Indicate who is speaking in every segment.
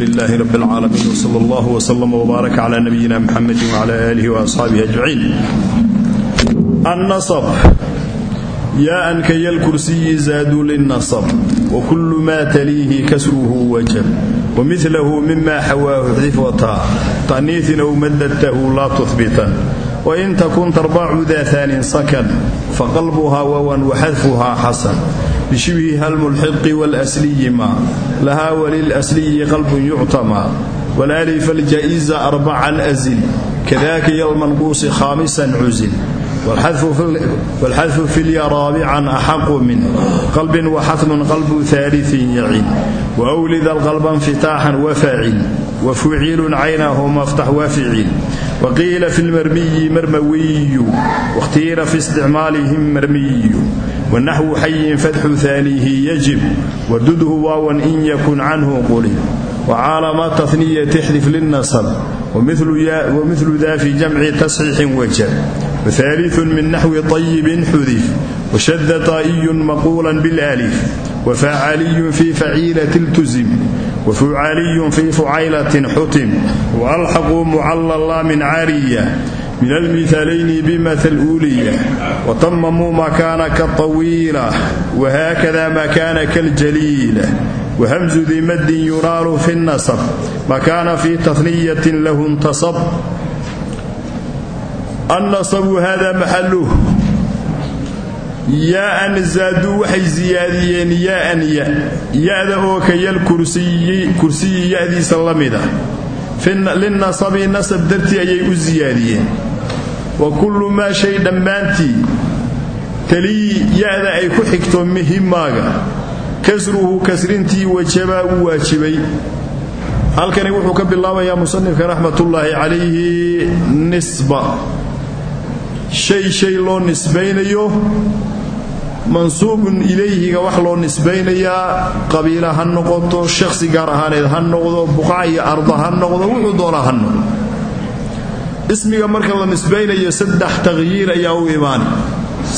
Speaker 1: لله رب العالمين وصلى الله وسلم وبارك على نبينا محمد وعلى آله وأصحابه أجمعين النصب يا أن كي الكرسي زاد للنصب وكل ما تليه كسره وجب ومثله مما حواه حذفتا تأنيث أو مددته لا تثبتا وإن تكن تربع ذا ثان سكن فقلبها ووا bishibhi halmulxiqi waalsliyi maa lahaa walilsliyi qalbun yuctamaa waalif alja'iza arbacan azil kadaka yalmanquusi khaamisan cuzil wاlxadfu filya raabican axaqu min qalbin waxatmun qalbu haaliثin yacin wawlida qalba nfitaaxan wafaacil wafucilun caynahu maftax waficil waqiila fi lmarmiyi marmawiyu wakhtiira fi isticmaalihim marmiyu مرموي واختير في استعمالهم مرمي والنحو حي فتح ثانيه يجب وردده واوا إن يكن عنه قلب وعالم تثنية تحذف للنصب ومثل, يا ومثل ذا في جمع تصحيح وجب وثالث من نحو طيب حذف وشذ طائي مقولا بالالف وفعلي في فعيلة التزم وفعالي min almiaalayni bimaal uuliya watamamuu maa kaana kaطawiila wahakada maa kaana kaljaliila wahamzu dimadin yunaalu fi nasab ma kaana fi taniyatin lahu ntasab annasabu hada maxaluh yaaan zaaduu waxay siyaadiyeen yaaan ya ya-da oo kayal kursiyi ya-diisa la mida linasabi nasab dartii ayay u siyaadiyeen wa kullu maa shay dhammaantii talii ya-da ay ku xigto mihimaaga kasruhu kasrintii wajabaa u waajibay. Halkani wuxuu ka bilaabayaa musanifka raxmatullaahi calayhi nisba. Shay shay loo nisbaynayo mansuubun ilayhiga wax loo nisbaynayaa qabiila ha noqoto shakhsi gaar ahaaneed ha noqdo buqac iyo arda ha noqdo wuxuu doonaa ha noqdo ismiga marka la nisbaynayo saddex taqyiir ayaa u imaani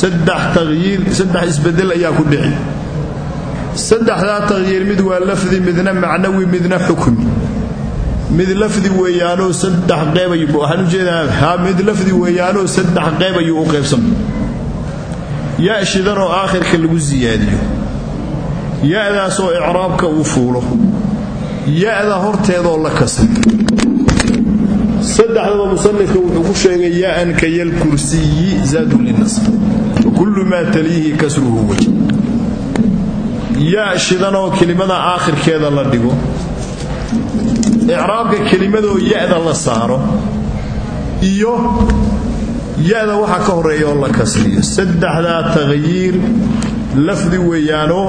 Speaker 1: saddex taqyiir saddex isbeddel ayaa ku dhici. Saddexdaa taqyiir mid waa lafdi midna macnawi midna xukmi. Mid lafdi weeyaanoo saddex qeyb waxaan u ha mid lafdi weeyaanoo saddex qeyb ayuu u qaybsamay ya shidanoo aakhirka lagu siyaadiyo ya-daasoo icraabka uu fuulo. Ya-da horteedoo la kasay saddexdaba musanifka wuxuu ku sheegay ya-an kayal kursiyi zaadun linasb wa kullu maa taliihi kasruhu waj ya shidanoo kelimada aakhirkeeda la dhigo icraabka kelimadoo ya-da la saaro iyo ya-da waxa ka horreeya oo la kasriyo. Saddexdaa taqyiir lafdi weeyaanoo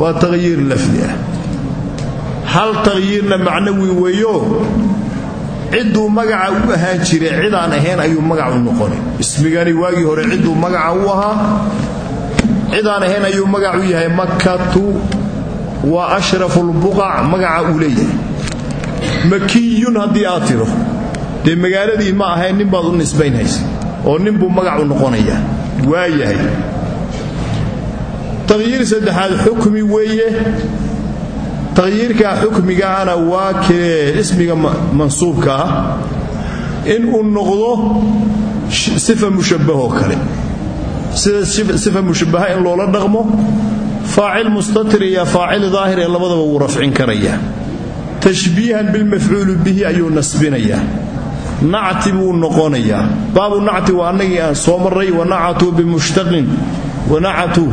Speaker 1: waa taqyiir lafdi ah. Hal taqyiirna macnawi weeyo cidduu magaca u ahaan jire cidaan ahayn ayuu magac u noqonay. Ismigani waagii hore cidduu magaca u ahaa cidaan ahayn ayuu magac u yahay. Makatu waa ashrafulbuqac magaca uu leeyahay. Makiyun haddii aad tiro dee magaaladii ma ahayn nin baad u nisbaynhaysa oo ninbuu magac u noqonayaa. Waa yahay. Taqyiir saddexaad xukmi weeye taqyiirkaa xukmigaana waa kee ismiga mansuubka ah in uu noqdo sifa mushabbahoo kale. Sida sifa mushabbaha in loola dhaqmo faacil mustatir iyo faacil daahir ee labadaba wuu rafcin karayaa tashbiihan bilmafcuuli bihi ayuu nasbinayaa. Nacti buu noqonayaa. Baabu nacti waa annagii aan soo marray wanacatu bimushtaqin wanacatu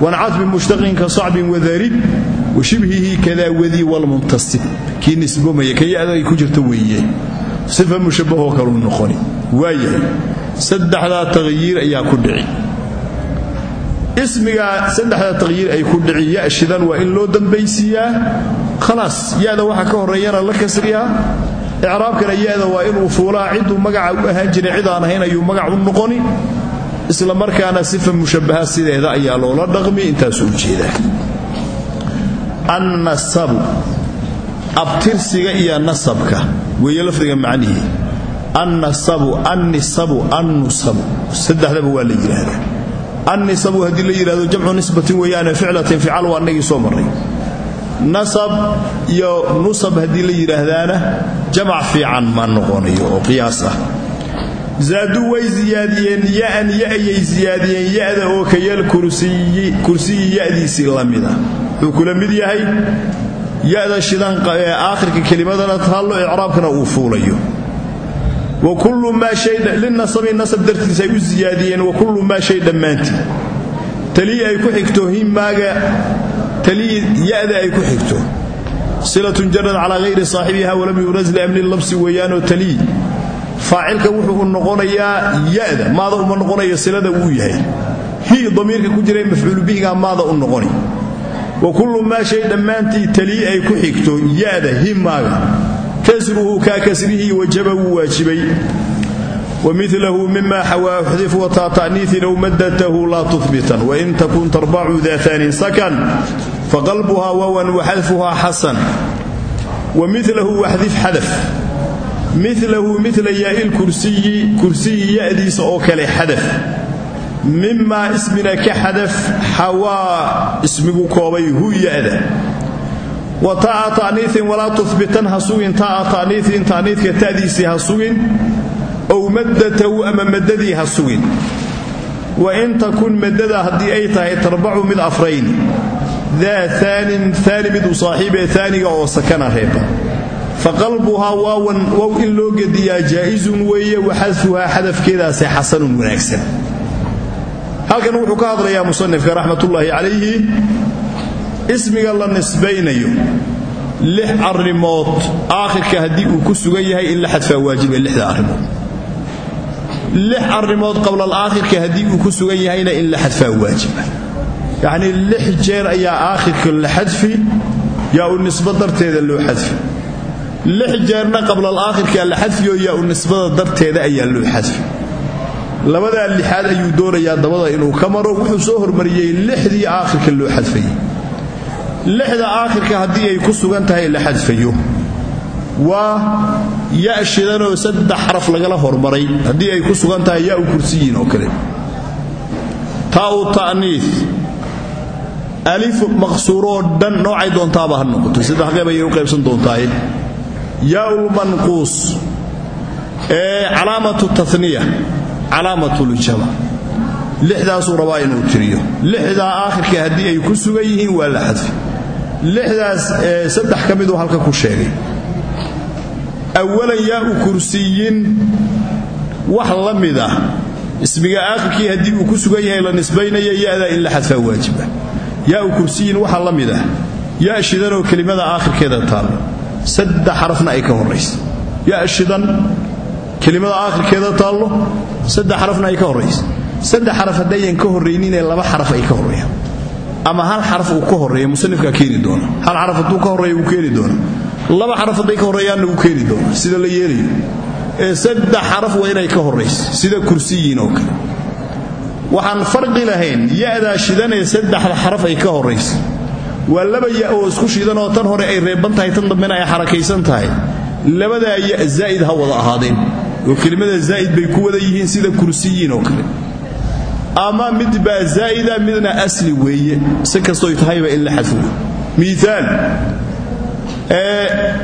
Speaker 1: wanacat bimushtaqin ka sacbin wadarib wa shibhihi kadaa wadii walmuntasib kii nisbomaya ka ya-da ay ku jirta weeye. Sifa mushabbahoo kaluu noqoni. Waayahay saddexdaa taqyiir ayaa ku dhici. Ismigaa saddexda taqyiir ay ku dhici ya shidan waa in loo dambaysiiyaa. Khalaas ya-da waxa ka horreeyana la kasriyaa. Icraabkana ya-da waa inuu fuulaa cidduu magaca u ahaan jiray cid aan ahayn ayuu u noqoni isla markaana sifa mushabbaha sideeda ayaa loola dhaqmi intaasuu u jeedaa annasabu abtirsiga iyo nasabka weeye lafdiga macnihii annasabu annisabu annusabu. Saddexdaba waa la yidhaahdaa. Annisabu haddii la yidhahdo jamcu nisbatin weeyaane ficlatin fical waa annagii soo marray. Nasab iyo nusab haddii la yidhaahdaana jamac fiican ma noqonayo oo qiyaas ah zaaduu way siyaadiyeen ya-an ya ayay siyaadiyeen ya-da oo kayal kursiyi ya-diisii la mida wuxuu kula mid yahay ya-da shidan ee aakhirka kelimadana taallo icraabkana uu fuulayo. Wa kullu maa shay linasabi nasab dartiis ay u siyaadiyeen wa kullu maa shay dhammaantii. Talii ay ku xigto himaaga talii ya-da ay ku xigto. Silatun jarad faacilka wuxuu noqonayaa ya-da maada uma noqonayo silada wuu yahay. Hi damiirka ku jiray mafcuulu bihiga maada u noqoni. Wa kullu maa shay dhammaantii talii ay ku xigto ya-da himaaga. Kasruhu kaa kasrihii wajaba wuu waajibay. Wa milahu mima xawaa xdif wataa ta'niiin ow maddatahu laa tuhbitan wain takun tarbacu daataanin sakan faqalbuhaa wawan waxadfuhaa xasan. Wa milahu waxdif xadaf milahu mila yaai kursiyi kursiyi yadiisa oo kale xadaf. Mimaa ismina ka xadaf xawaa ismigu koobay hu ya-da. Wa ta'a ta'niiin walaa tuhbitan ha sugin ta'a ta'niiin ta'niidka ta'diisii ha sugin ow maddatahu ama maddadii ha sugin wa in takun maddada haddii ay tahay tarbacu mid afrayn. Daa aanin aani mid u saaxiibee aaniga oo sakana reeba faqalbuhaa waawan wow in loo gediyaa jaa'izun weeye waxadfuhaa xadafkeedaase xasanun wanaagsan. Halkan wuxuu ka hadlayaa musanifka raxmatullaahi calayhi ismiga la nisbaynayo lix arrimood aakhirka haddii uu ku sugan yahay in la xadfaa waajiba lixda arrimood. Lix arrimood qablal aakhirka haddii uu ku sugan yahayna in la xadfaa waajiba yacnii lix jeer ayaa aakhirka la xadfi yaa u darteeda loo xadfi lix jeerna qablal aakhirka la xadfiyo yaa u nisbada darteeda ayaa loo xadfi. Labadaa lixaad ayuu doonayaa dabada inuu ka maro wuxuu soo hormariyey lixdii aakhirka loo xadfayey. Lixda aakhirka haddii ay ku sugan tahay la xadfayo. Waa ya shidanoo saddex xaraf lagala hormaray haddii ay ku sugan tahay yaa u oo kale. Taau ta'niif alif maqsuuroo dhan noocay doontaaba ha noqoto saddex qeyb u qaybsan doontaaye yaaulmanquus ee calaamatu taniya calaamatuljama lixdaasuu rabaa inuu tiriyo. Lixdaa aakhirka haddii ay ku sugan yihiin waa la xadfi lixdaas saddex ka miduu halka ku sheegay. Awalan yaa u kursiyin wax la ah ismiga aakhirkii haddii uu ku sugan yahay la nisbaynaya yadaa in la xadfaa waajiba yaa u kursiyin waxa la ah yaa shidanoo kelimada aakhirkeeda taallo saddex xarafna ay ka horraysa. Yaa shidan kelimada aakhirkeeda taallo saddex xarafna ay ka horraysa. Saddex xaraf haddayan ka horrayninee laba xaraf ay ka horreeyaan ama hal xaraf uu ka horreeya musanifkaa keeni doona. Hal xaraf hadduu ka horreeya wuu keeni doona. Laba xaraf hadday ka horreeyaanna wuu keeni doona. Sida la yeelayo ee saddex xaraf waa inay ka horraysa. Sida kursiyiin oo kale. Waxaan farqi lahayn ya'daa shidanee saddexda xaraf ay ka horraysa waa laba ya oo isku shidanoo tan hore ay reeban tahay tan dambena ay xarakaysan tahay. Labadaa ya zaa'id ha wada ahaadeen. Oo kelimada zaa'id bay ku wada yihiin sida kursiyiin oo kale. Ama mid baa zaa'ida midna asli weeye. Si kastoy tahayba in la xadfo. Miaal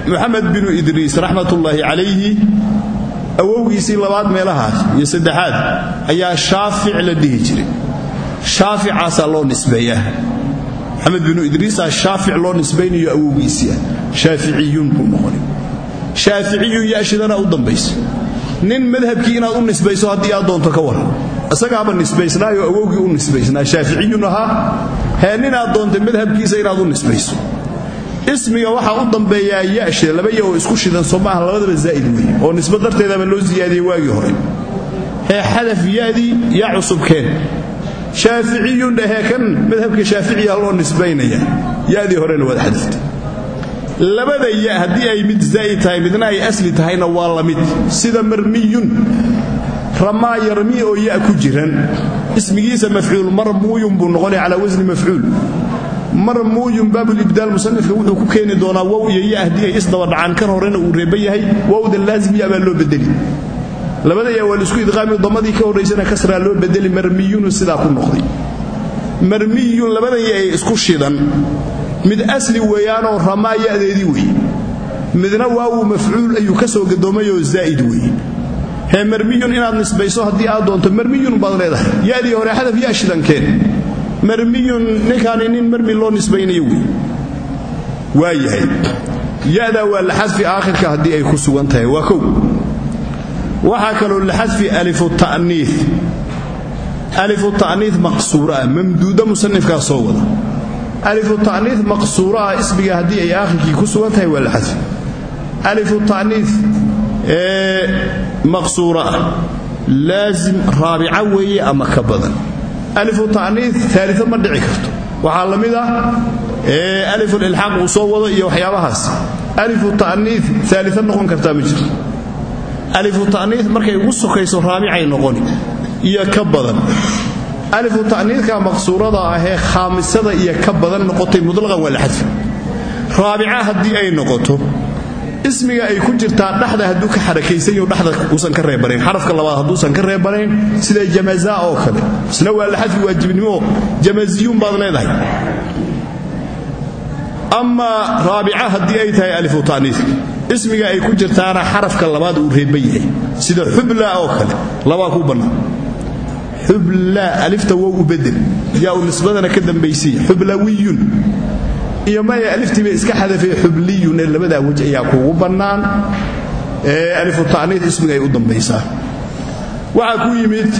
Speaker 1: muxamed binu idriis raxmatullaahi calayhi awowgiisii labaad meelahaas iyo saddexaad ayaa shaafic la dhihi jiray. Shaaficaasaa loo nisbeeyaa maxamed binu idriisaa shaafic loo nisbaynayo awowgiisiia shaaficiyuun buu noqonay shaaficiyun yaashidana u dambaysa nin madhabkii inaad u nisbayso haddii aad doonto ka waran. Isagaaba nisbaysnaayo awowgii u nisbaysnaa. Shaaficiyun ahaa hee nin aad doontay madhabkiisa inaad u nisbayso. Ismiga waxaa u dambeeyaa yashida laba ya oo isku shidan soo maaha labadaba zaa'id weeye. Oo nisba darteedaba loo siyaadiyey waagii hore. Hee xadaf yadii cusubkeen shaaficiyun dhahee kan madhabka shaaficiya loo nisbaynaya. Yadii horena waad xadaftay labada ya haddii ay mid zaa'id tahay midna ay asli tahayna waa la mid. Sida marmiyun ramaa yarmi oo ya ku jiran. Ismigiisa mafcuul marmuuyun buu noqonaya calaa wasni mafcuul. Marmuuyun baabulibdaal musanifka wuxuu ku keeni doonaa wow iyo ya haddii ay isdaba dhacaan kan horena uu reeban yahay. Wowda laazim ya baa loo bedeli labada ya waa la isku idqaami damadii ka horraysana kasraa loo bedeli marmiyunu sidaa ku noqday. Marmiyun labadan ya ee isku shidan mid asli weeyaanoo ramaa ya'deedii weeye midna waawu mafcuul ayuu ka soo gadoomayoo zaa'id weeye hee marmiyun inaad nisbayso haddii aad doonto marmiyun baad leedahay. Ya'dii hore xadaf yaa shidankeen. Marmiyun ninkaani nin marmi loo nisbaynayo wey waa yahay ya'daa waa laxadfi aakhirka haddii ay ku sugan tahay. Waa kow waxaa kaloo laxadfi alifu ta'niif alifu ta'niif maqsuura ah mamduuda musanifkaa soo wada. Alifu ta'niif maqsuura ah ismiga haddii ay aakhirkii ku sugan tahay waa alifu ta'niif ee maqsuura ah laasim raabica weeye ama ka badan. Alifu ta'niif aalio ma dhici karto. Waxaa la mid ah uu soo wado iyo waxyaabahaas. Alifu ta'niif aalio noqon kartaa ma jirto alifu ta'niif markay ugu sokayso raabicay noqoni. Iyo ka badan. Alifu ta'niifka maqsuurada ahee khaamisada iyo ka badan noqotay mutlaqan waa la xadfi. Raabica haddii ay noqoto ismiga ay ku jirtaa dhaxda hadduu ka xarakaysan yaho dhexda uusan ka reebanayn xarafka labaad hadduusan ka reebanayn sida jamaza oo kale. Isna waa la waajibnimo jamaziyuun baad leedahay. Amaa raabica haddii ay tahay alifu ta'niif ismiga ay ku jirtaana xarafka labaad uu reeban yahay. Sida xubla oo kale labaa ku bannaan xubla alifta wow u bedel. Yaa nisbadana ka dambaysiya xublawiyun iyo maya aliftiiba iska xadafay xubliyun ee labadaa ayaa kuugu bannaan. Ee alifu ta'niif ismiga ay u dambaysaa. Waxaa ku yimid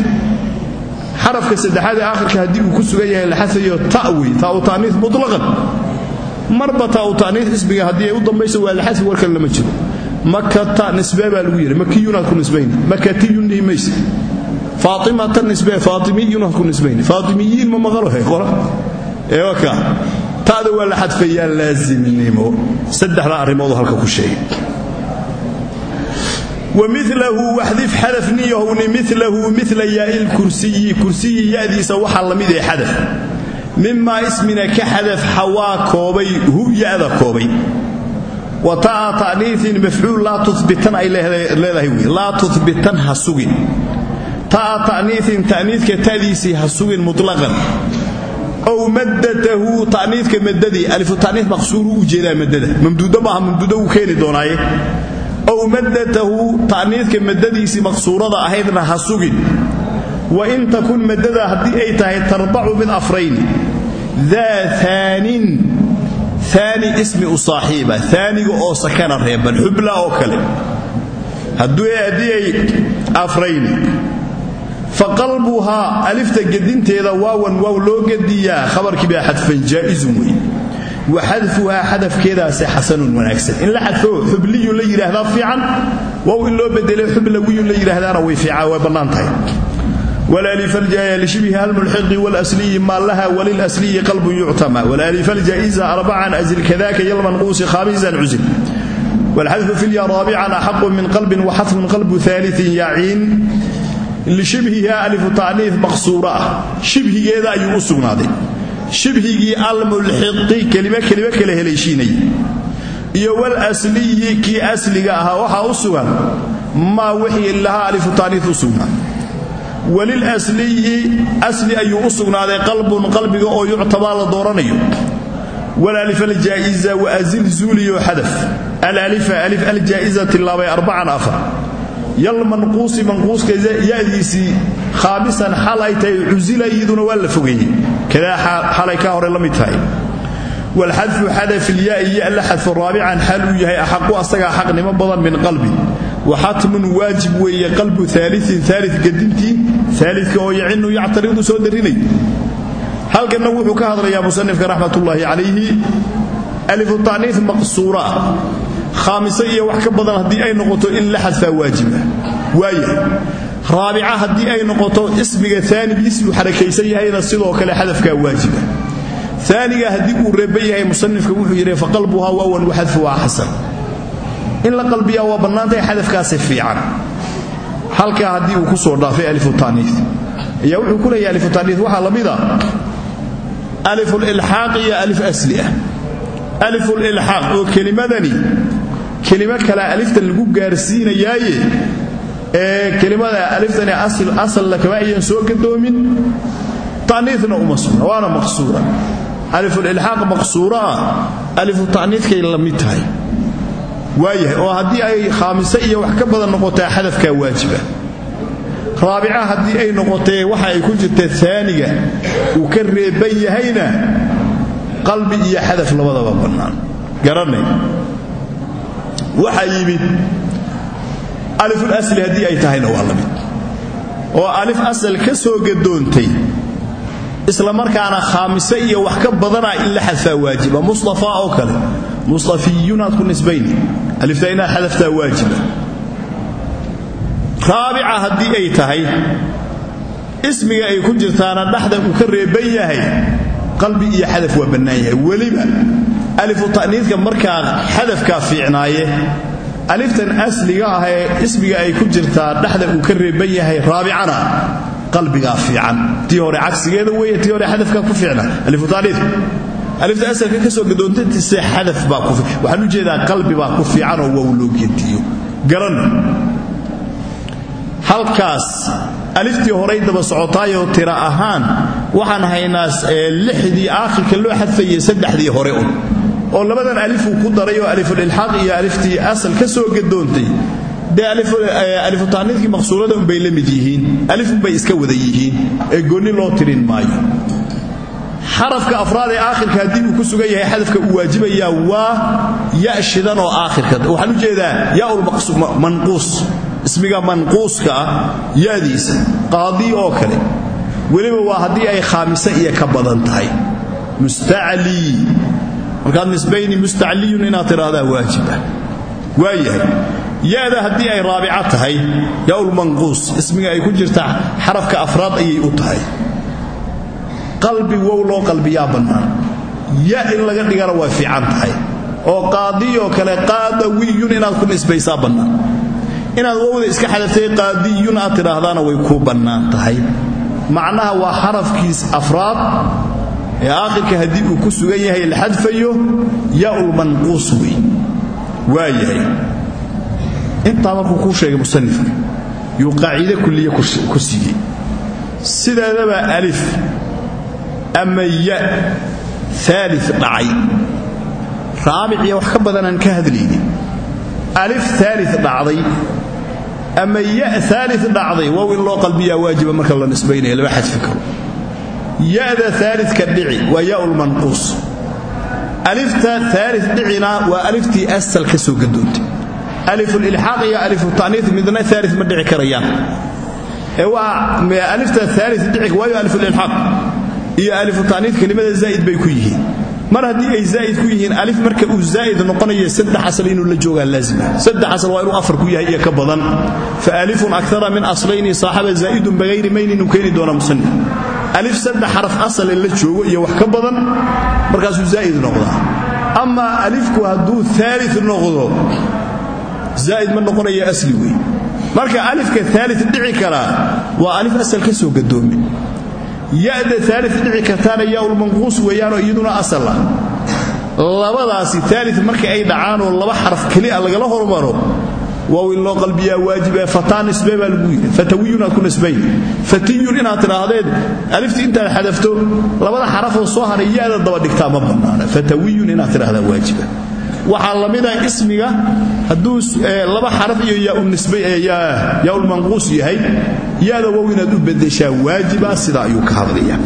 Speaker 1: xarafka saddexaad ee aakhirka haddii uu ku sugan yahay la xadayo ta'wi taa'u ta'niif mutlaqan marba taa'u ta'niif ismiga haddii ay u dambayso waa la xadfi warkan lama jiro. Makata nisbee baa lagu yidhi makiyunaad ku nisbayni makatiyun dhihi mayse. Faatimata nisbee faatimiyunaad ku nisbayni faatimiyiin ma maqalo he qora. Ee wakaa ta'da waa la xadfayaa laasimnimo saddexdaa arrimooduu halka ku sheegay. Wamilahu waxdif xadafniyahowni milahu mila yaai lkursiyi kursiyi ya'diisa waxaa la mid ee xadaf mimaa ismina ka xadaf xawaa koobay hu ya'da koobay. Wa ta'a ta'niiin mafcuul laa tubitan ay leedahay wy laa tubitan ha sugin. Ta'a ta'niiin ta'niidka ta'diisii ha sugin mutlaqan. Ow maddatahu ta'niidka maddadii alifu ta'niid maqsuuru u jeedaa maddada. Mamduudo maaha mamduudo wuu keeni doonaaye. Ow maddatahu ta'niidka maddadiisii maqsuurada ahaydna ha sugin. Wa in takun maddada haddii ay tahay tarbacu mid afrayni daa aanin aani ismi u saaxiiba aaniga oo sakana reeban xubla oo kale haddii ay afrayni fa qalbuhaa alifta gedinteeda waawan waaw loo gediyaa khabarkii baa xadfan jaa'izun wey wa xadfuhaa xadafkeedaase xasanun wanaagsan in la xadfo xubliyun la yidhaahdaa fiican wow in loo bedelay xublawiyun la yidhaahdaana way fiican way wlalifaljashibhi almulxiqi wlsliyi maallaha walilsliyi qalbun yuctama wlalifaljaiza arbacan azil kadaka yalmanquusi khamisan cuzil wlxadfu filya raabican axaqu min qalbin waxadfun qalbu aaliin yaciin lishibhiha alifu taniif maqsuura ah shibhigeeda ayuu u sugnaaday. Shibhigii almulxiqi kelima kelima kala heleyshiinay iyo wlsliyi kii asliga ahaa waxaa u sugan. Maa wixii lahaa alifu taaniif u sugnaa walilsliyi asli ayuu u sugnaaday qalbun qalbiga oo yuctabaa la dooranayo. Walalifa aljaa'iza waazil zuuliyo xadaf. Alalifa alif aljaa'iza tilaabay arbacan afar. Yal manquusi manquuska ya'diisii khaamisan xal ay tahay cusila iyaduna waa la fogeeyey kadaa xalay ka hore la mid tahay. Walxadfu xadaf ilyaai ya la xadfo raabican xal yahay axaqu asagaa xaqnimo badan min qalbi waxatmun waajib weeye qalbu aaliin aali gedintii aalika oo yacinu yactaridu soo darinay. Halkanna wuxuu ka hadlayaa musanifka raxmatullaahi calayhi alifu ta'niif maqsuura. Khaamiso iyo wax ka badan haddii ay noqoto in la xadfaa waajiba waayahay raabica haddii ay noqoto ismiga aanigiisi uu xarakaysan yahayna sidoo kale xadafkaa waajiba aaniga haddii uu reeban yahay musanifka in la qalbiyaa waa bannaantahay xadafkaasi fiican. Halkaa haddii uu ku soo dhaafay alifutaniif ayaa wuxuu ku leeyahay alifutaniif waxaa la mid a alifulilxaaq iyo alif asli ah. Alifulilxaaq oo kelimadani kelimo kale aliftan lagu gaarsiinayaaye ee kelimada aliftani asalna kama ayan soo gadoomin. Ta'niifna uma waana maqsuura. Alifulilxaaq maqsuuro ah. Alifu ta'niidkay la mid tahay waayahay oo haddii ay khaamise iyo wax ka badan noqotaa xadafkaa waajiba. Raabica haddii ay noqotee waxa ay ku jirta aaniga uu ka reeban yahayna qalbi iyo xadaf labadaba bannaan. Garanay. Waxaa yimid aliful asli haddii ay tahayna waa la mid. Oo alif asal ka soo gadoontay isla markaana khaamise iyo wax ka badanaa in la xadfaa waajiba mustafa oo kale mustafiyunaad ku nisbayni alifta inaad waajiba. Raabica haddii ay tahay ismiga ay ku jirtaana dhexda uu ka reeban yahay qalbi iyo xadaf waa bannaan yahay. Weliba alifu ta'niidka markaa xadafkaa fiicnaaye aliftan asliga ah ee ismiga ay ku jirtaa dhexda uu ka reeban yahay raabicana qalbigaa fiican. Tii hore cagsigeeda weeye tii hore xadafkaa ku fiicna. Alifu ta'niidka alifta asalka ka soo gadoontatise xadaf baa ku waxaan u jeedaa qalbi baa ku fiican oo waa loo gediyo. Garan. Halkaas aliftii horay daba socotaayoo tira ahaan waxaan haynaa lixdii aakhirka loo xadfayay saddexdii hore oo labadan alifuu ku daray oo alifulilxaaq iyo aliftii asal ka soo gadoontay dee alifu taaniidkii maqsuurada unbay la mid yihiin. Alifunbay iska wada yihiin. Ee goonni loo tirin maayo. Xarafka afraad ee aakhirka haddii uu ku sugan yahay xadafka uu waajibayaa waa ya shidan oo aakhirka. Waxaan u jeedaa yaulmanquus ismiga manquuska ah yaadiisa qaadii oo kale. Weliba waa haddii ay khaamise iyo ka badan tahay. Mustaclii markaad nisbayni mustacliyun yaada haddii ay raabica tahay yaulmanquus ismiga ay ku jirta xarafka afraad ayay u tahay. Qalbi wow loo qalbiyaa bannaan ya in laga dhigana way fiican tahay. Oo qaadiyoo kale qaadawiyun inaad ku nisbaysaa bannaan inaad wowda iska xadaftay qaadiyun aad tidhaahdaana way kuu bannaan tahay. Macnaha waa xarafkiis afraad ee aakhirka haddii uu ku sugan yahay la xadfayo yaulmanquus wey. Waa yahay intaa markuu kuu sheegay musanifka. Yuu qaaciide kulliye ku siiyey. Sideedaba alif ama ya aali dhacay. Raabic iyo wax ka badanaan ka hadlayni alif aali dhacday ama ya aali dhacday. Wow in loo qalbiyaa waajiba marka la nisbaynaya lama xadfi karo. Yada aalika dhici waa yaulmanquus alifta aali dhicina waa aliftii asal ka soo gadoontay alifulilxaaq iyo alifutaniif midna aali ma dhici karayaan. Ee waa alifta aali dhici waayo alifulilxaaq iyo alifutaniif kelimada zaa'id bay ku yihiin. Mar haddii ay zaa'id ku yihiin alif marka uu zaa'id noqonayo saddex asal inuu la joogaa laazima. Saddex asal waa inuu afar ku yahay iyo ka badan. Fa alifun akara min aslayni saaxaba zaa'idun bihayri maynin uu keeni doona musanif alif saddex xaraf asale la joogo zaa'id ma noqonayo asli wey marka alifka aali dhici karaa waa alif asal ka soo gadoome yada aali dhici kartaana yaaulmanquus weeyaanoo iyaduna asal ah labadaasi aali marka ay dhacaanoo laba xaraf kelia lagala hormaro waaw in loo qalbiyaa waajiba fataa nisbe baa lagu yidhi fatawiyun aad ku nisbayn fatiyun inaad tidhaahdeen aliftii intaad xadafto labada xarafoo soo haray yaada daba dhigtaa ma waxaa la mida ismiga hadduu laba xaraf iyo yaaulmanquus yahay. Yaada wow inaad u bedeshaa waajiba sida ayuu ka hadlaya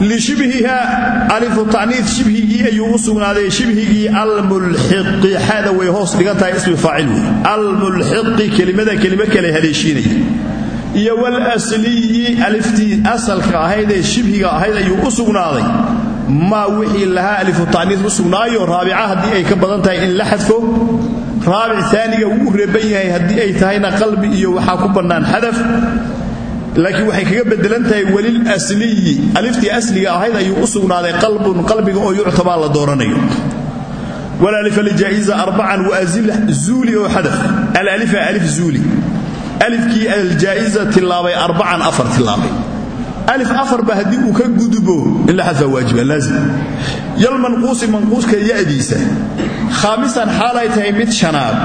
Speaker 1: lishibhiha alifu tacniid shibhigii ayuu u sugnaaday. Shibhigii almulxiqi xada way hoos dhigan ismi faacil wey almulxiqi kelimada kelimo kale haleeshiinaya iyo wlsliyi aliftii asalka ahayd ee shibhiga ahayd ayuu u sugnaaday maa wixii lahaa alifu tacniid u sugnaayo raabica haddii ay ka badan tahay in la xadfo raabic aaniga wuu reeban yahay haddii ay tahayna qalbi iyo waxaa ku bannaan xadaf. Laakiin waxay kaga bedelan tahay welil asliyi aliftii asliga ahayd ayuu u sugnaaday qalbun qalbiga oo yuctabaa la dooranayo. Walalifa lijaa'iza arbacan waazil zuuli oo xadaf. Alalifa alif afarba haddii uu ka gudubo in la xadfaa waajiba laazim yalmanquusi manquuska ya'diisa khaamisan xaalay tahay mid shanaad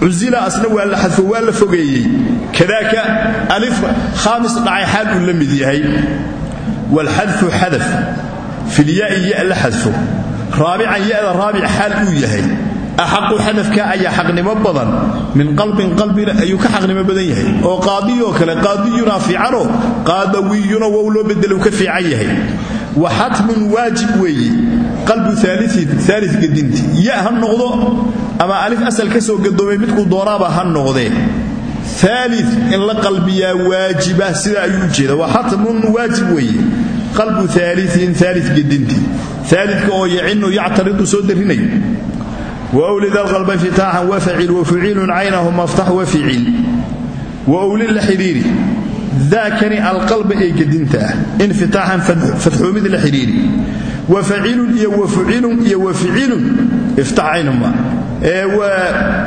Speaker 1: cusila asna waa la xadfo waa la fogeeyey kadaaka alif khaamis dhacay xaal uu la mid yahay waalxadfu xadaf filyaai ya la xadfo raabican yada raabic xaal uu yahay axaqu xadafka ayaa xaqnimo badan min qalbin qalbina ayuu ka xaqnimo badan yahay. oo qaadiyoo kale qaadiyunaa fiicanoo qaadawiyuna wow loo bedelu ka fiican yahay. wa xatmun waajib weeye qalbu aali gedinti. ya ha noqdo ama alif asal ka soo gadoomay midkuu doonaaba ha noqdee. aali in la qalbiyaa waajiba sida ayuu u jeeda wa xatmun waajib weeye qalbu aaliin wwlid alqalba fitaaxan wafacil wafuciilun caynahu maftax waficil wawli la xidhiiri daakani alqalba ee gedinta ah infitaaxan fadxoomid la xidhiiri wafacilun iyo wafucilun iyo waficilun iftax caynahuma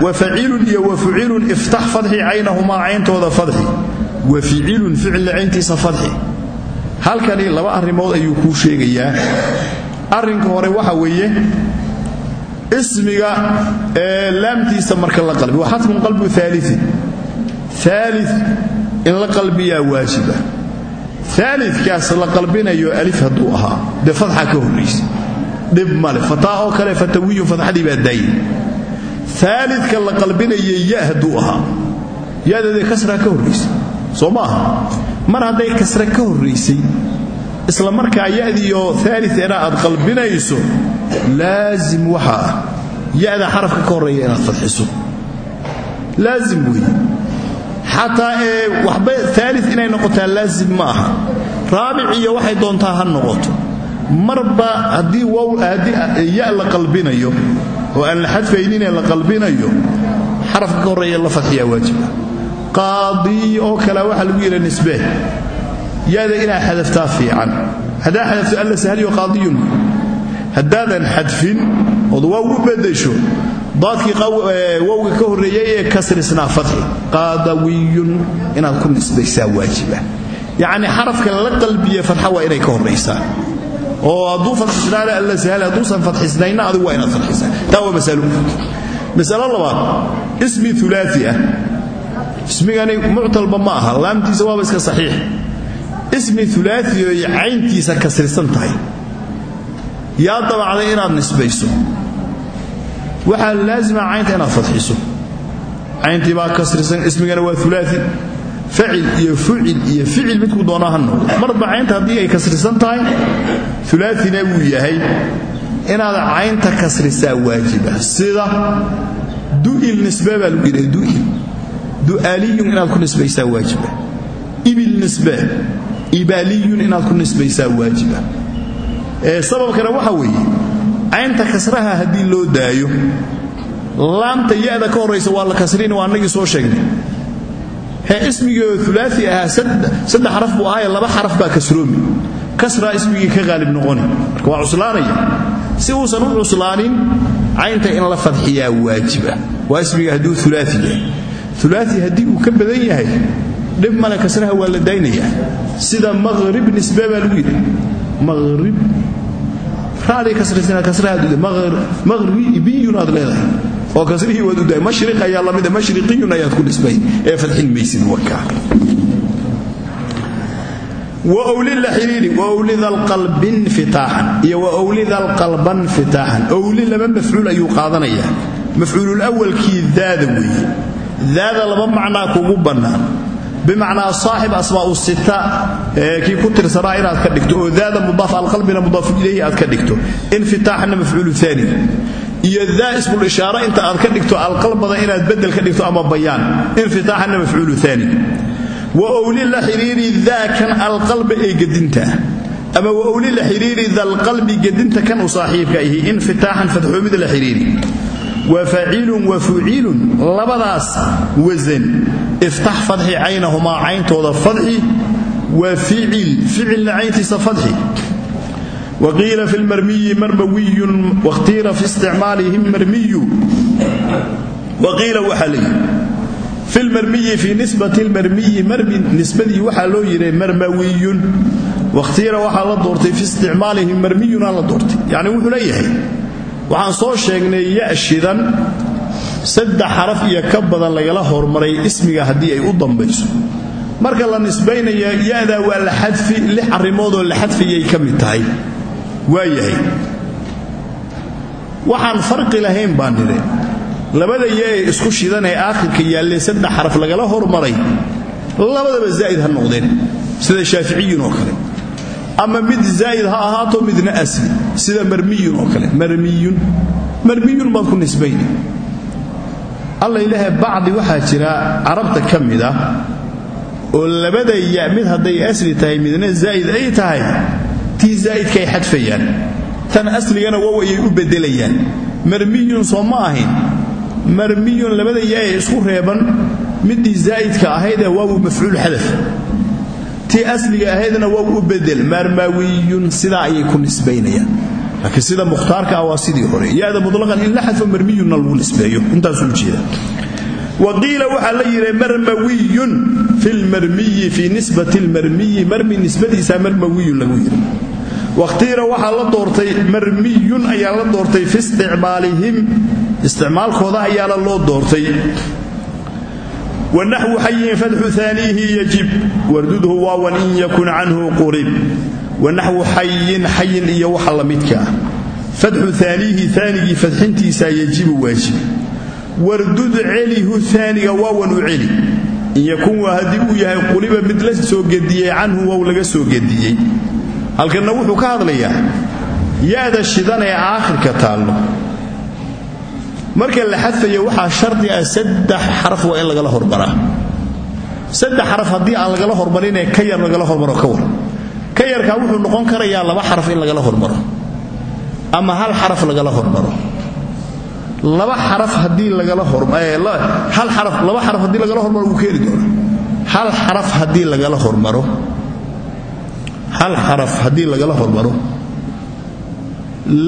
Speaker 1: wafacilun iyo wafucilun iftax fadxi caynahumaa cayntooda fadxi waficilun ficilna cayntiisa fadxi halkani laba arrimood ayuu kuu sheegayaa arrinka ismiga ee laamtiisa marka la qalbi wa xatmun qalbu aaliin aali in la qalbiyaa waajiba aalikaas la qalbinayo alif hadduu ahaa. Dee fadxa ka horraysa dhib male fataa oo kale fatawiyun fadxadii baa daaye aalidka la qalbinaya ya hadduu ahaa. Yadadee kasraa ka horraysa soo mar hadday kasra ka horraysay isla markaa yadiioo aaliena aad qalbinayso laazim waxaa ah yada xarafka ka horreeya inaad fadxiso. Laazim weeye xataa ee waxba aali inay noqotaa laazim ma aha. Raabic iyo waxay doontaa ha noqoto. Marba haddii wow ya la qalbinayo oo aan la xadfayninee la qalbinayo xarafka ka horreeya la fadxiyaa waajiba qaadii oo kale waxaa lagu yidha nisbee yada inaad xadaftaa fiican. Haddaa xadafto alla sahliyo haddaadan xadfin ood waaw bedesho daadkii wowga ka horreeyay ee kasrisnaa fadxi qaadawiyun inaad ku nisbaysaa waajiba. Yacni xarafka la qalbiye fadxa waa inay ka horraysaa. Oo hadduu fadxisnaana alla sahli hadduusan fadxisnayna adigu waa inaad fadxisaa taa waa masalo. Masalo labaad ismi ulaai ah. Ismigani muctalba ma aha laamtiisa waaba iska saxiix. Ismi ulaai oy cayntiisa kasrisan tahay yaa dabacday inaad nisbayso. Waxaa laazima caynta inaad fadxiso. Cayntii baa kasrisan ismigana waa ulaai facil iyo fucil iyo ficil midku doonaa marba caynta haddii ay kasrisan tahay ulaaina wuu yahay. Inaad caynta kasrisaa waajiba. Sida du'il nisbe baa lagu yidha du'il. Du'aaliyun inaad ku nisbaysaa waajiba. Ibil nisbe. Ibaaliyun inaad ku nisbaysaa waajiba sababkana waxa weeye caynta kasraha haddii loo daayo laamta yada ka horraysa waa la kasrin waa annagii soo sheegnay. Hee ismigoo ulaai ahaa saddex xaraf buu ahaaye laba xaraf baa kasroomi. Kasraa ismigii ka qaalib noqoni. Marka waa cuslaanaya. Si uusan u cuslaanin caynta in la fadxiyaa waajiba. Waa ismiga hadduu ulaai yahay. Ulaai uu ka badan yahay dhib male kasraha waa la daynayaa sida maqrib nisbe baa lagu yidhi maqrib raadii kasrisana kasraha maqribiyun aad leedahay. Oo kasrihii waad u daay mashriq ayaa lamida mashriqiyun ayaad ku dhisbay ee fadxin maysid warkaa wwlila xiriiri wawlida alqalbin fitaaxan iyo wawlida alqalban fitaaxan. Owli laba mafcuul ayuu qaadanayaa. Mafcuululawalkii daada weeye. Daada laba macnaa kugu bannaan bimacnaa saaxib asmaau sita kii ku tirsanaa inaad ka dhigto. Oo daada mudaaf alqalbina mudaafu ilayhi aad ka dhigto. Infitaaxna mafcuulu aani iyo daa ismul ishaara inta aad ka dhigto alqalbada inaad bedel ka dhigto ama bayaan. Infitaaxna mafcuulu aani wa owli la xiriiri daakan alqalba ee gedintaa ama wa owli la xiriiri wa facilun wa fucilun labadaas. Wasan iftax fadxi caynahumaa cayntooda fadxi. Wa ficil ficilna cayntiisa fadxi. Wa qiila fi lmarmiyi marmawiyun. Wakhtiira fi isticmaalihim marmiyu. Wa qiila waxaa leeyihi fi lmarmiyi fii nisbati lmarmiyi marmi nisbadii waxaa loo yidhi marmawiyun. Wakhtiira waxaa la doortay fi isticmaalihim marmiyuna la doortay. Yacni wuxuu leeyahay waxaan soo sheegnay yashidan saddex xaraf iyo ka badan lagala hormaray ismiga haddii ay u dambayso. Marka la nisbaynaya ya-daa waa la xadfi lix arrimoodoo la xadfiyay ka mid tahay. Waayahay waxaan farqi lahayn baan nidhe labada ya ee isku shidan ee aakhirka yaallee saddex xaraf lagala hormaray labadaba zaa'id ha noqdeen sida shaaficiyiin oo kale ama mid zaa'id ha ahaato midna asli. Sida marmiyun oo kale. Marmiyun. Marmiyun baad ku nisbayni. Alla ilaahay bacdi waxaa jira carabta ka mid ah oo labada ya mid hadday asli tahay midna zaa'id ay tahay. Tii zaa'idkaay xadfayaan. Tan asligana wow ayay u beddelayaan. Marmiyun soo marmiyun labada ya ee isku reeban middii zaa'idka ahaydee waawu mafcuul xadaf tii asliga ahaydna wow u bedel marmawiyun sidaa ayay ku nisbaynayaan. Laakiin sida mukhtaarka ah hore. Ya-da mutlaqan in la xadfo marmiyunna lagu nisbeeyo. Intaasuu jeeda wa qiila waxaa la yidhi marmawiyun fi lmarmiyi fii nisbati lmarmiyi marmi nisbadiisaa marmawiyun lagu yidhi. Wakhtiira waxaa la doortay marmiyun ayaa la doortay fi isticmaalihim. Isticmaalkooda ayaana loo wanaxwu xayin fadxu aaniihi yajib wardudhu waawan in yakun canhu qurib wanaxwu xayin xayin iyo waxa la midka ah fadxu aaniihi aanigii fadxintiisaa yajibu waajib wardud celihu aaniga waawan u celi in yakun waa haddii uu yahay quliba mid la soo gediyey canhu wow laga soo gediyey halkanna wuxuu ka hadlayaa ya-da aakhirka taallo marka la xadfayo waxaa shardi ah saddex xaraf waa in lagala hormaraa. Saddex xaraf haddii aan lagala hormarinee ka yar lagala hormaro ka war. Ka yarkaa wuxuu noqon karayaa laba xaraf in lagala hormaro. Ama hal xaraf lagala hormaro. Laba xaraf haddii lagala horhal xaraf laba xaraf haddii lagala hormaro wuu keeni doonaa. Hal xaraf haddii lagala hormaro. Hal xaraf haddii lagala hormaro.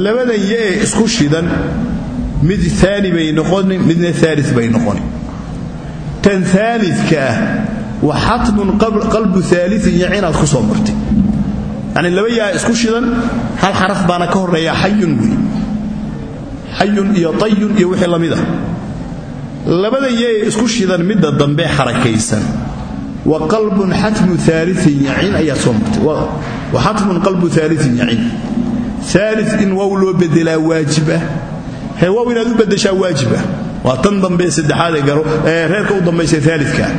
Speaker 1: Labadan ya ee isku shidan mid aani bay noqoni midna aali bay noqoni. Tan aalika ah wa xatmun qalbu aaliin iyo cinaad ku soo martay. Yacni laba yaa isku shidan hal xaraf baana ka horreeya xayun wey xayun iyo tayun iyo wixii la mid ah. Labada yee isku shidan midda dambe xarakaysan. Wa qalbun xatmu aaliin yacin ayaad soo martay. Wa xatmun qalbu aaliin yacin aali in wow loo bedelaa waajib ah hee waaw inaad u baddashaa waajibah waa tan dambe saddexaadee garo ee reerka u dambaysa aalidkaa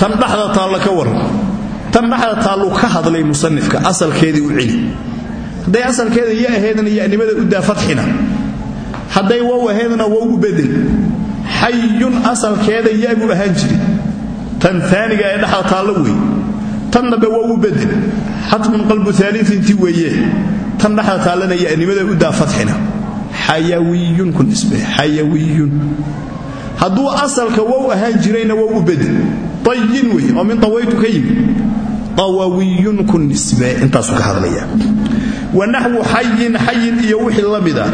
Speaker 1: tan dhexda taalla ka waran. Tan dhexda taalluu ka hadlay musanifka asalkeedii u celi. Hadday asalkeeda ya ahaydna yanimada u daa fatxina. Hadday wow ahaydna wow u bedel xayun asalkeeda ya buu ahaan jiri tan aaniga ee dhexda taallo wey tan dambe wow u bedel xatmun qalbu aaliinti weeye. Tan dhexda taallana yanimada u daa fatxina xayawiyun ku nisbe xayawiyun. Hadduu asalka wow ahaan jirayna wow u bedel tayin wey oo min tawaytu ka yimi ku nisbe intaasuu ka hadlaya. Wa naxwu xayin xayin iyo wixii la mida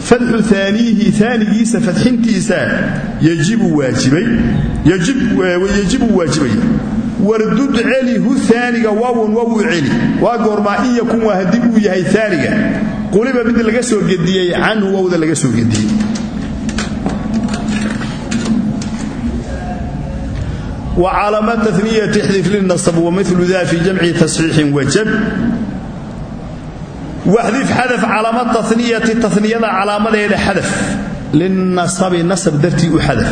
Speaker 1: fadxu aaniihi aanigiisa fadxintiisa yajibu waajibaya wardud celihu aaniga waawun wow u celi. Waa goormaa in yakun waa haddii uu yahay aaniga quliba mid laga soo gediyey canhu wowda laga soo gediyey. Wa calama taniyati xdif linasab wamilu da fi jamci tasxiixin wajab. Waxdif xadaf calama taniyati taniyada calaamadeeda xadaf. Linasabi nasab dartii u xadaf.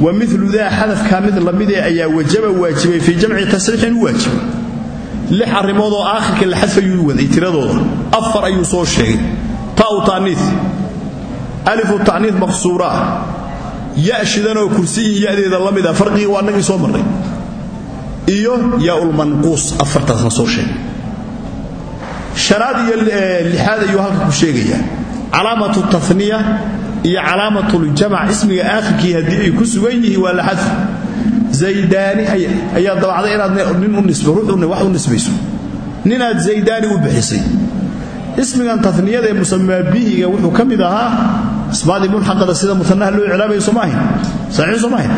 Speaker 1: Wa milu daa xadafkaa mid lamidee ayaa wajaba waajibay fii jamci tasxiixin u lix arrimoodoo aakhirka la xadfayuu waday tiradooda. Afar ayuu soo sheegay. Ta'u ta'niis alifu ta'niis maqsuura ah ya shidanoo kursiyin ya'deeda la mid a farqigii waa annagii soo marray. Iyo yaaulmanquus afartaasna soo sheegay. Shanaad iyo lixaad ayuu halka ku sheegayaa. Iyo calaamatuljamac ismiga haddii ay ku sugan yihiin waa la zaydaani ayaa dabacday inaad nin u nisbo ruux wax u nisbayso. Ninaad zaydaani u bixisay. Ismigan taniyada ee musamaa bihiga wuxuu ka ahaa asmaadii mulxaqada sida muanaha loo iclaabayo soomaahin saxiix soomahin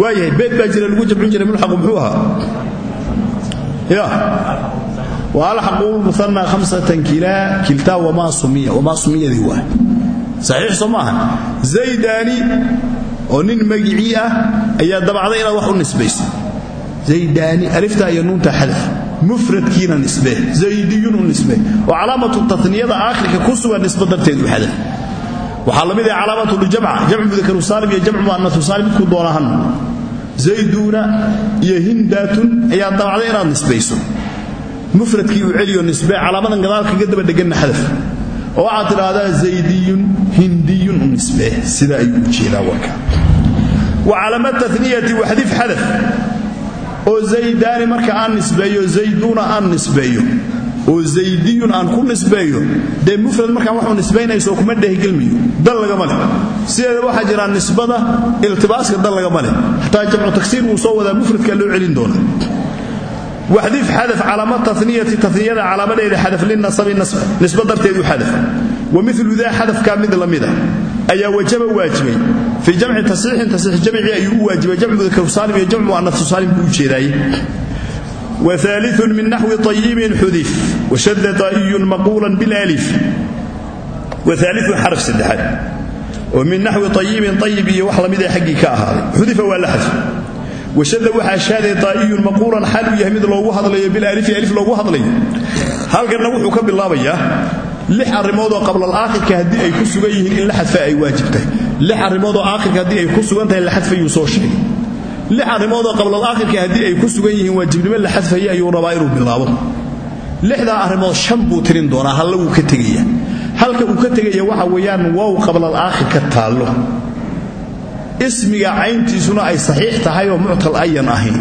Speaker 1: waayahay beed baa lagu jamcin jiray mulxaqu muxuu ahaa? Ya. Waalxaqu muana hamsatan kilaa kiltaa wamaa sumiyadii waa. Saxiix soo maaha. Zaydaani oo nin magicii ah ayaa dabacday inaad wax u nisbayso. Zaydaani alifta iyo nuunta xadaf mufradkiina nisbe zaydiyun u nisbe oo calaamatu taniyada aakhirka ku sugan nisbe darteed u xadaf. Waxaa la mid ah calaamatuljamca jamcu mudakaru saalim iyo jamcu mu'anasu saalim midkuu doona han zayduuna iyo hindaatun ayaa dabacday inaad nisbayso. Mufradkii uu celiyo nisbe calaamadan gadaal kaga daba dheganna oo waxaad tidhaahdaa zaydiyun hindiyun u sida ayuu u jeedaa warka. Wa calaama taniyati waxdif xadaf. Oo zaydaani marka aan nisbeeyo zayduuna aan nisbeeyo. Oo zaydiyun aan ku nisbeeyo. Dee mufrad markaan waxuu nisbaynayso kuma dhehgelmayo dal lagama leh. Sideeda waxaa jira nisbada iltibaaska dal lagama leh. Xataa jamcu tagsiir wuu soo wadaa mufradka loo celin doona waxdif xadaf calaama taniyati taniyada calaamadeeda xadaf linasabi nisba darteedu xadaf wa milu daa xadafkaa mid lamida ayaa wajaba waajibay fii jamci tasiixin tasiix jamci ayuu u waajibay jamcu mudakaru saalim iyo jamcu mu'anasu saalim buu u jeedaaye وثالث من نحو طيب حذف وشد طائي مقولا بالالف وثالث حرف سدحات ومن نحو طيب طيب وحلمد حقي كاها حذف washada waxaa shaaday daa'iyun maquulan xaal uu yahay loogu hadlayo bilalifi alif loogu hadlayo halkanna wuxuu ka bilaabayaa lix arrimoodoo qablalaakhirka haddii ay ku sugan yihiin in la xadfa ay waajib tahay. Lix arrimoodoo aakhirka haddii ay ku sugan tahay la xadfayuu soo sheegay. Lix arrimoodoo qablalaakhirka haddii ay ku sugan yihiin waajibnimo la xadfaya ayuu rabaa inuu bilaabo. Lixdaa arrimood shan buu tirin doonaa halla wuu ka tegaya halka uu ka tegaya waxa weeyaan wow qablalaakhirka taallo ismiga cayntiisuna ay saxiix tahay oo muctal ayan ahayn.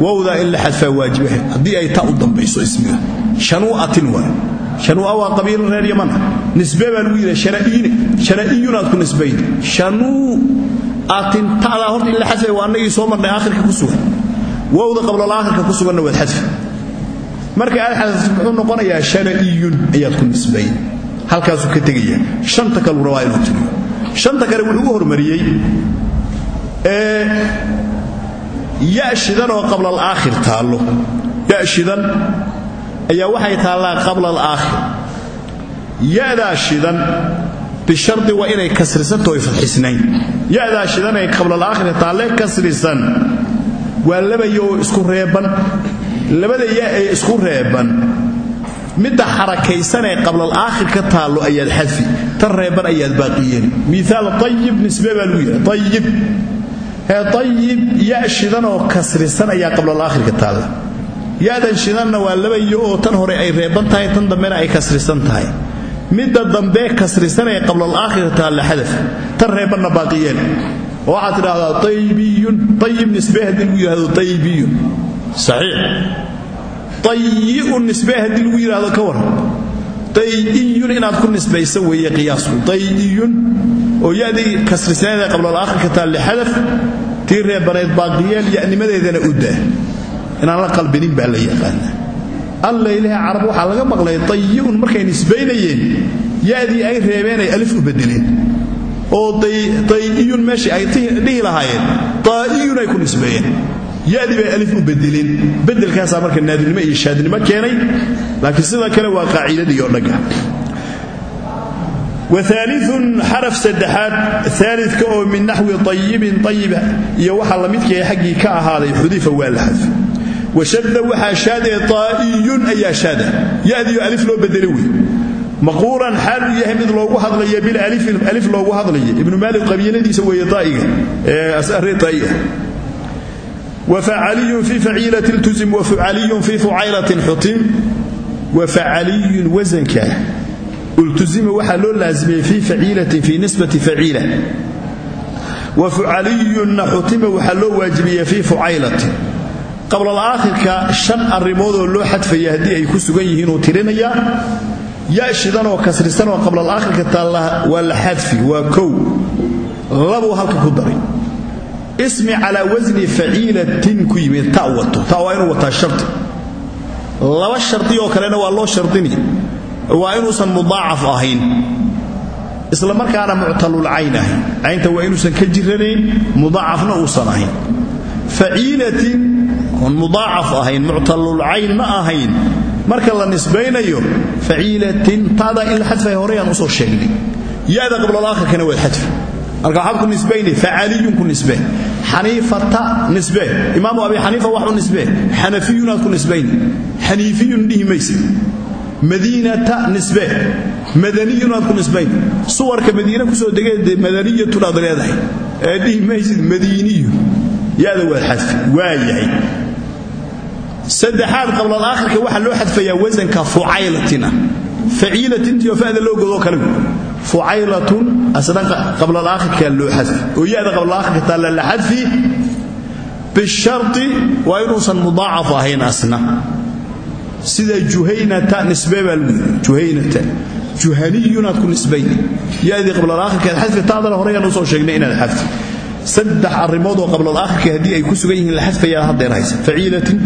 Speaker 1: Wowda in la xadfaa waajibaha ay ta u dambayso ismiga. Shanuu'atin waa shanuu'a waa qabiilo reer yaman. Ah nisbe baa lagu yidhaha shara'iine shara'iyun aad ku nisbayn. Shanuu'atin ta'daa horta in la xadfaya waa annagii soo marnay aakhirka ku sugan. Wowda qablal aakhirka ku suganna waad xadfi. Marka aad xadafto muxuu noqonayaa shara'iyun ayaad ku nisbayn. Halkaasuu ka tegaya. Shanta inuu tiriyo. Shanta kale wuxuu u ya shidan oo qabla alaakhir taallo. Ya shidan ayaa waxay taallaa qabla alaakhir. Yadaa shidan bishardi waa inay kasrisanto ay fadxisnayn yadaa shidan ay qabla alaakhir taalle kasrisan. Waa laba yo oo isku reeban. Labada ya ee isku reeban. Midda xarakaysan ee qabla alaakhir ka taallo ayaad xadfi. Tan reeban ayaad baaqiyeen. Miaal ayib nisbe baa yidhaha ayib ayib ya shidan oo kasrisan ayaa qablalaakhirka taalla yadan shidanna waa laba yo oo tan hore ay reeban tahay tan dambena ay kasrisan tahay. Midda dambe kasrisan ee qablalaakhirka taalla xadaf tan reebanna baaqiyeen. Oo waxaad tidhahdaa aybiyun ayib nisbe haddii lagu yidhahdo aybiyun saxiix. Ayi'un nisbe haddii lagu yidhahdo ka waran dayiyun inaad ku nisbaysa weeye qiyaasku dayiyun oo yadii kasrisaneed ee qablalaakhirka taalle xadaf tii reebanayd baaqiyeel yanimadeedana u daa. Inaan la qalbinin baa la yaqaanaa. Alla ilaha carab waxaa laga maqlay dayi'un markay nisbaynayeen yadii ay reebeen ay alif u bedeleen oo dayiyun meeshii ay dhihi lahaayeen daa'iyun ay ku nisbeeyeen yadii bay alif u bedeleen bedelkaasaa marka naadirnimo iyo shaadnimo keenay laakiin sida kale waa qaacidadii oo waaliun xaraf saddexaad aalika oo min naxwi ayibin ayib iyo waxa lamidkae xaggii ka ahaaday xudifa waa la xadfa washadda waxaa shaadee taa'iyun ayaa shaada. Yadiyo alif loo bedele wey maquulan xaal uu yahay mid loogu hadlaya bilif loogu hadlaya ibnu maalik qabiiladiisa weeye daa'iga ee asare daa'iga wafacaliyun fii faciilati ltuzim wafucaliyun fii fucaylatin xutim. Wafacaliyun wasanka ultuzima waxaa loo laasimiyey fii faciilatin fii nisbati faciila. Wa fucaliyunna xutima waxaa loo waajibiyey fii fucaylatin qablalaakhirka shan arrimoodoo loo xadfaya haddii ay ku sugan yihiinuu tirinayaa ya shidanoo kasrisanoo qablalaakhirka taalla waa la xadfi waa kow. Labuu halka ku daray. Ismi calaa wasni faciilatin ku yimid ta wato. Ta waa inuu wataa shardi kalena waa loo waa inuusan mudaacaf ahayn. Isla markaana muctalul cayn ahayn. Caynta waa inuusan ka jiranayn mudaacafna uusan ahayn. Faciilatin oon mudaacaf ahayn muctalul cayn ma ahayn. Marka la nisbaynayo faciilatin taada in la xadfay horeyaan u soo sheegnay. Yada qablalaakhirkana waad xadfi. Marka waxaad ku nisbayni facaliyun ku nisbe xaniifata nisbe imaamu abi xaniifa waxu nisbe xanafiyunaad ku nisbayni. Xaniifiyun dhihi mayse madiinata nisbe. Madaniyunaad ku nisbayn. Suwarka madiina ku soo degee madaniyatunaad leedahay. Ee dhihi maysid madiiniyu. Yaada waad xadfi waa yahay. Saddexaad waxaa loo xadfayaa wasanka fucaylatina. Faciilatintiyo fada loo godoo kale. Fucaylatun asna qablal aakhirka loo xadfi oo yaada qablal aakhirka taalla la xadfi. Bisharti waa inuusan mudaacaf ahayn asna sida juhaynata nisbe baa lagu yidhi juhaynata juhaniyunaad ku nisbayn yaadii qablal aakhirkeed xadfi taadana horeyaan u soo sheegnay inaad xadfi. Saddex arrimood oo qablal aakhirka haddii ay ku sugan yihiin la xadfayaa haddeer haysa. Faciilatin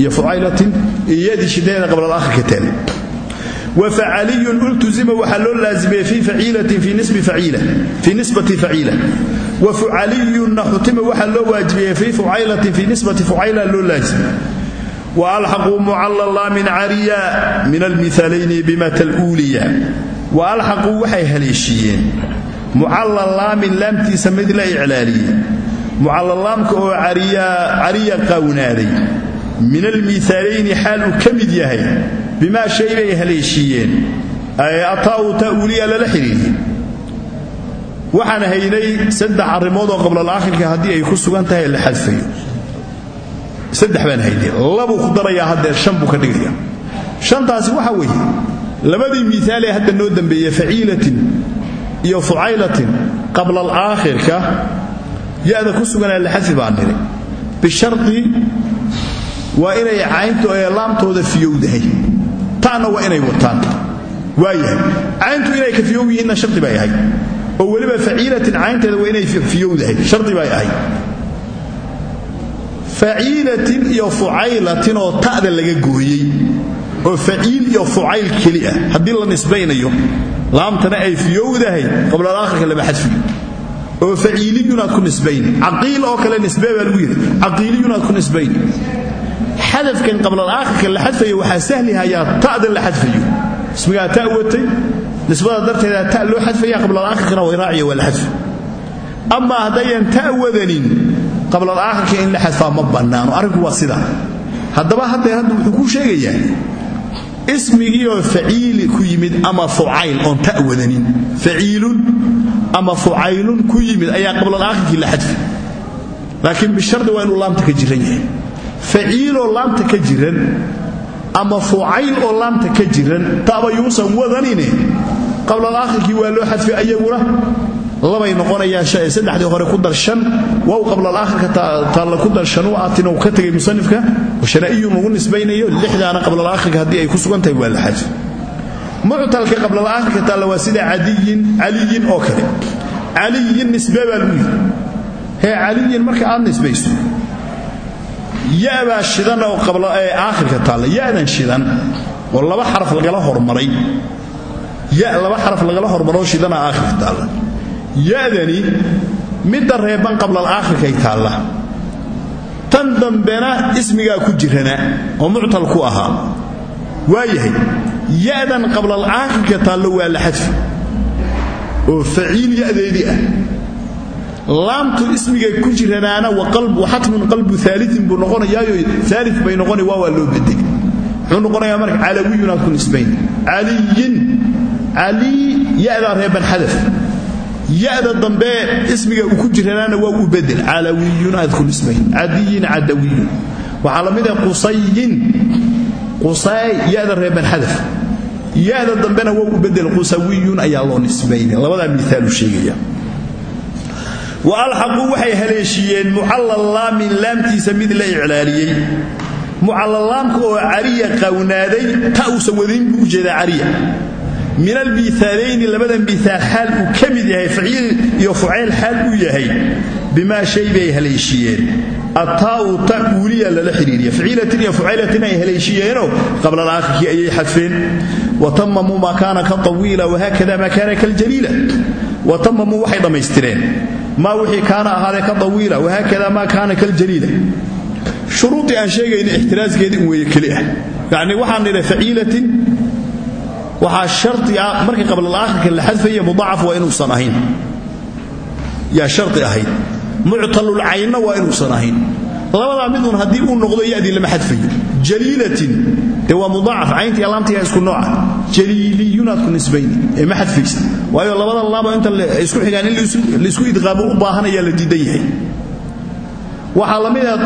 Speaker 1: iyo fucaylatin iyo yadii shideeda qablal aakhirka taale wa facaliyun ultuzima waxaa loo laazimiyey fii faciilatin fii nisbati faciila. Wa fucaliyunna xutima waxaa loo waajibiyey fii fucaylatin fii nisbati fucayla loo walxaquu mucallala min cariya min almiaalayni bimata luuliya wa alxaquu waxay haleeshiiyeen mucallallaamin laamtiisa mid la iclaaliyey mucallalaamka oo cariya qawnaaday min almiaalayni xaal uu ka mid yahay bimaa shay bay haleeshiiyeen ataa'u ta'uuliya lala xidhiiriyey waxaan haynay saddex arrimood oo qablal aakhirka haddii ay ku sugan tahay la xadfayo saddex baan haynay labuu ku darayaa shan buu ka dhigaya. Shantaasi waxa weeye labadii miaal ee hadda noo dambeeye faciilatin iyo fucaylatin qabla alaakhirka yada ku suganaa laxadfi baan niri bishardi waa inay cayntu ee laamtooda fiyowdahay. Taana waa inay wataan. Waayahay cayntu inay ka fiyow yihiinna shardi bay ahayd. Oo weliba faciilatin caynteeda waa inay fiyowdahay. Shardi bay ahayd faciilatin iyo fucaylatin oo ta'da laga gooyey oo faciil iyo fucayl keli ah. Haddii la nisbaynayo laamtana ay fiyowdahay qablaalaakhirka lama xadfiyo oo faciiliyunaad ku nisbayni caqiil oo kale nisbee lagu yidhi. Caqiiliyunaad ku nisbayni xadafkan qablaalaakhirka la xadfayo waxaa sahlihayaa ta'da la xadfayo. Ismigaa ta nisbada darteeda ta loo xadfaya qablaalaakhirkana way raaciya waa xadfi amaa haddayan ta qablaalaakhirka in la xadfaa ma bannaano. Waa sidaa haddaba haddeer hadda wuxuu kuu sheegayaa ismigiioo faciili ku yimid ama fucayl oon ta wadanin. Ama fucaylun ku yimid ayaa qablaalaakhirkii la xadfi laakiin bishardi waa inuu laamta ka jiran yahay. Faciiloo laamta ka jiran ama fucayl oo laamta ka jiran taba yuusan wadanine. Qablaalaakhirkii waa loo xadfi ayaguna labay noqonayaan saddexdii hore ku dar shan wow qablaalaakhirka taalla ku dar shan u aatin uu ka tegay musanifka shana'iyun lagu nisbaynayo lixdaana qablaalaakhirka haddii ay ku sugan tahay waa la xadfi muctalka qablaalaakhirka taalla waa sida cadiyin caliyin oo kale. Caliyin nisbee baa lagu yidhi hee marka aad nisbayso yabaa shidan oo aakhirka taalla yadan shidan oo laba xaraf lagala hormaray. Ya laba xaraf lagala hormaroo shidana aakhirka taalla ya'dani midda reeban qablal aakhirkay taalla. Tan dambena ismigaa ku jirana oo muctal ku ahaa. Waayahay ya'dan qablal aakhirka taallo waa la xadfi. Oo faciil ya'deedii ah. Laamtu ismiga ku jiranaana wa xatmun qalbu aaliin buu noqonayaayo aali bay noqona waa waa loo bedeli muxuu noqonayaa marka calawiyunaad ku nisbayn. Caliyin cali yadaa reeban xadaf yada dambe ismiga uu ku jiranaana waa u bedel. Calawiyun aad ku nisbayn cadiyin cadawiyun waxaa la mid ah qusayin. Qusay yada reeban xadaf. Yada waa u bedel. Qusawiyun ayaa loo nisbaynay labadaa miaaluu sheegaya. Wa alxaquu waxay haleeshiiyeen mucallallaamin laamtiisa mid la iclaaliyey. Mucallalaamka oo cariya qawnaaday ta uusan wadayn buu u min almiaalayni labada miaal xaal uu ka mid yahay faciil iyo fucayl xaal uu yahay bimaa shay bay haleeshiiyeen attaa'u ta uuliya lala xidhiiriya faciilatin iyo fucaylatin ay haleeshiyeenoo qablaalaakhirkii ayay xadfeen. Watamamuu maa kaana ka tawiila wahaakada maa kaana kaljaliila watamamuu waxay dhammaystireen. Maa wixii kaana ahaadee ka tawiila wahaakada maa kaana kaljaliila faciilatin waxaa shardi ah markii qablaalaakhirka la xadfaya mudaacaf waa inuusan ahayn. Yaa shardi ahayd. Muctalulcaynna waa inuusan ahayn. Labadaa midun haddii uu noqdo yadii lama xadfayo. Jaliilatin dee waa mudaacaf cayntii laamtiga isku nooca. Jaliiliyunaad ku nisbayni ee ma xadfaysa. Waayo labada laabo inta isku xigaan in la isku idqaamo u baahanayaa la diidan yahay. Waxaa la mid ah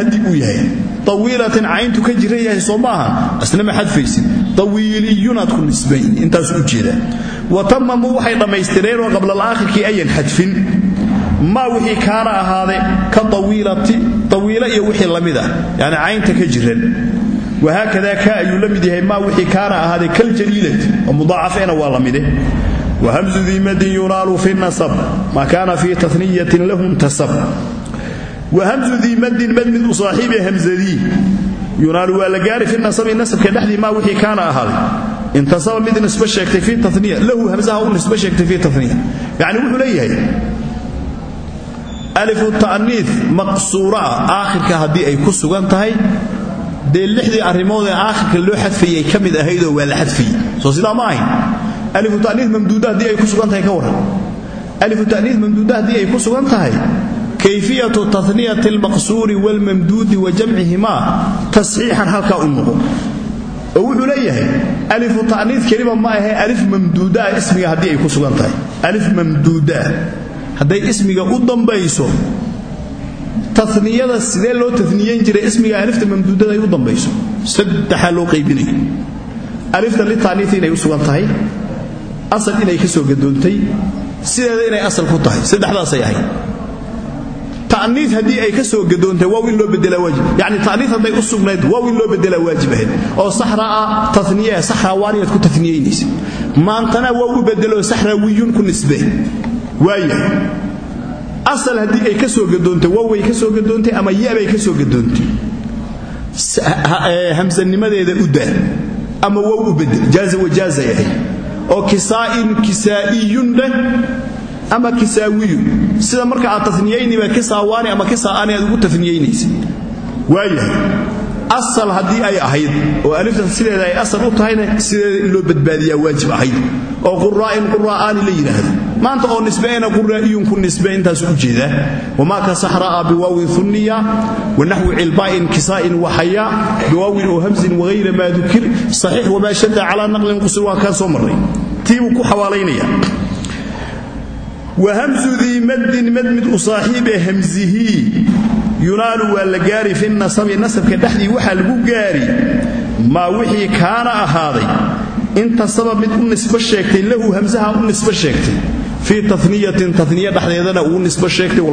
Speaker 1: haddii uu yahay. Tawiilatin cayntu ka jiran yahay soo maaha ma xadfaysid tawiiliyunaad ku nisbayni intaas u jeedaa wa tamamuu waxay dhammaystireenoo qablalaaakhirkii ayan xadfin. Maa wixii kaana ahaade ka awiilati awiilo iyo wixii la mid ah. Yani caynta ka jiran wahaakada ka ayuu la mid yahay maa wixii kaana ahaade kaljaliilati oo mudaacafeena waa la mide wahamzu dii madin yunaalu fi nasab. Maa kaana fii taniyatin lahu ntasab yunaalu waa la gaari fi nasabi nasabka dhexdii maa wixii kaana ahaaday intasaba mid nisbe sheegtay fi taniya lahu hamzaha u nisbe sheegtay fi taniya yani wuxuu leeyahay alifu ta'niih maqsuura ah aakhirka haddii ay ku sugan tahay dee lixdii arrimood ee aakhirka loo xadfayay ka mid ahaydoo waa la xadfayey soo sidaa ma ahayn. Alifu ta'niih mamduuda haddii ay ku sugan tahay ka warran. Alifu ta'niih mamduuda haddii ay ku sugan tahay kayfiyatu taniyati almaqsuuri waalmamduudi wa jamcihimaa tasxiixan halkaa u noqo oo wuxuu leeyahay alifu ta'niid kelima ma ahe alif mamduudaa ismiga haddii ay ku sugan tahay. Alif mamduudaa hadday ismiga u dambayso taniyada sidee loo taniyen jiray ismiga alifta mamduudada ay u dambayso? Saddexaa loo qaybinaya. Alifta litaniiti inay u sugan tahay asal inay ka soo gadoontay sideeda taniid haddii ay ka soo gadoontay waaw in loo bedelaa waajib. Yani taniid hadday u sugnayd waaw in loo bedelaa waajib ahayd. Oo saxraa taniye saxraawaaniyaad ku taniyeynaysa maantana waa u bedelo saxraawiyun ku nisbe waaya asal haddii ay ka gadoontay waaway ka soo gadoontay ama yabay ka soo gadoontay? Hamsanimadeeda u daa ama wow u bedel. Jaaza wajaazay ahayd oo kisaa'in kisaa'iyun dheh ama kisaawiyun sida marka aad taniyayniba kisaawaani ama kisaa'aani aad ugu taniyeynaysa waayahay asal haddii ay ahayd oo aliftan sideeda ay asal u tahayna sideeda in loo badbaadiyaa waajib ahayd? Oo quraa'in quraa'aani la yidhaahdo. Maanta oo nisbeena quraa'iyun ku nisbe intaasu u jeedaa wamaa ka saxra'a biwaawin hunniya wanaxwi cilbaa'in kisaa'in waxayaa biwaawin oo hamsin wahayra maa dukir saxiix wamaa shadda calaa naqlin qusur waa kaan soo marray tii buu ku xawaalaynaya wahamsu dii maddin mad mid u saaxiibee hamsihii yunaalu waa la gaari fi nasabi nasabka dhexdii waxaa lagu gaari. Maa wixii kaana ahaaday. Intasaba mid u nisbo sheegtay lahu hamsaha u nisbo sheegtay. Fii taniyatin taniya dhexdeedana uu nisbo sheegtay